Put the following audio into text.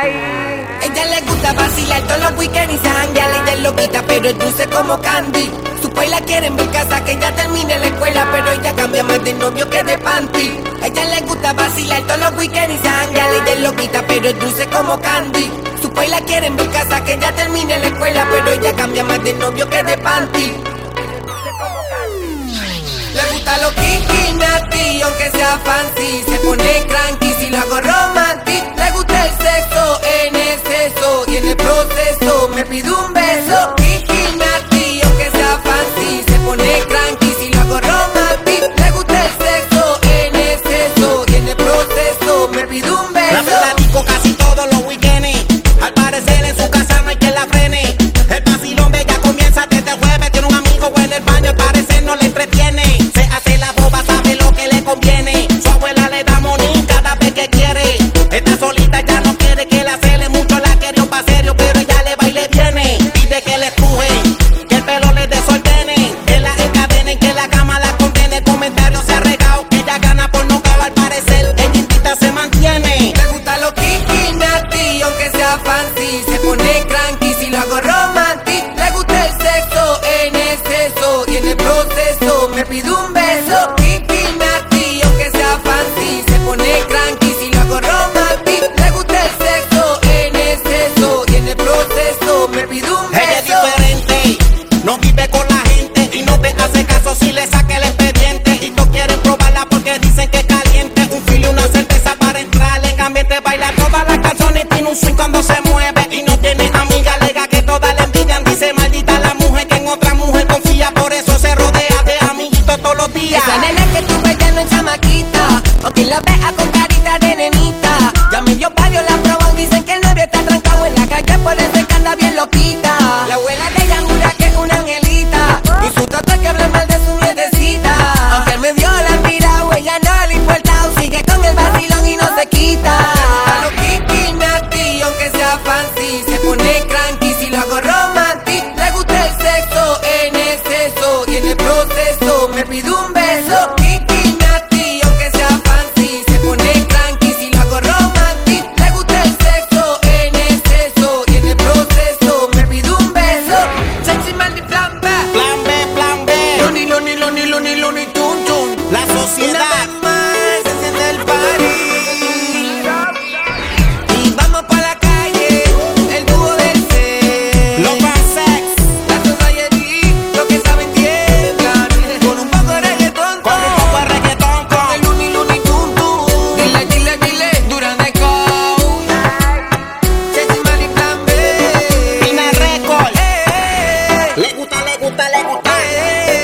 Ay. Ella le gusta vacilar todos los weekends y se janguea, ella es loquita, pero es dulce como candy. Su la quieren ver casa, que ella termine la escuela, pero ella cambia más de novio que de panty. Ella le gusta vacilar todos los weekends y se janguea, ella es loquita, pero es dulce como candy. Su la quieren ver casa, que ella termine la escuela, pero ella cambia más de novio que de panty. Le gusta lo kinky, aunque sea fancy, se pone cranky un beso. La platico casi todos los weekends. se pone cranky si lo hago romantic. Le gusta el sexo en exceso y en el proceso me pide un beso. servidumbre. day.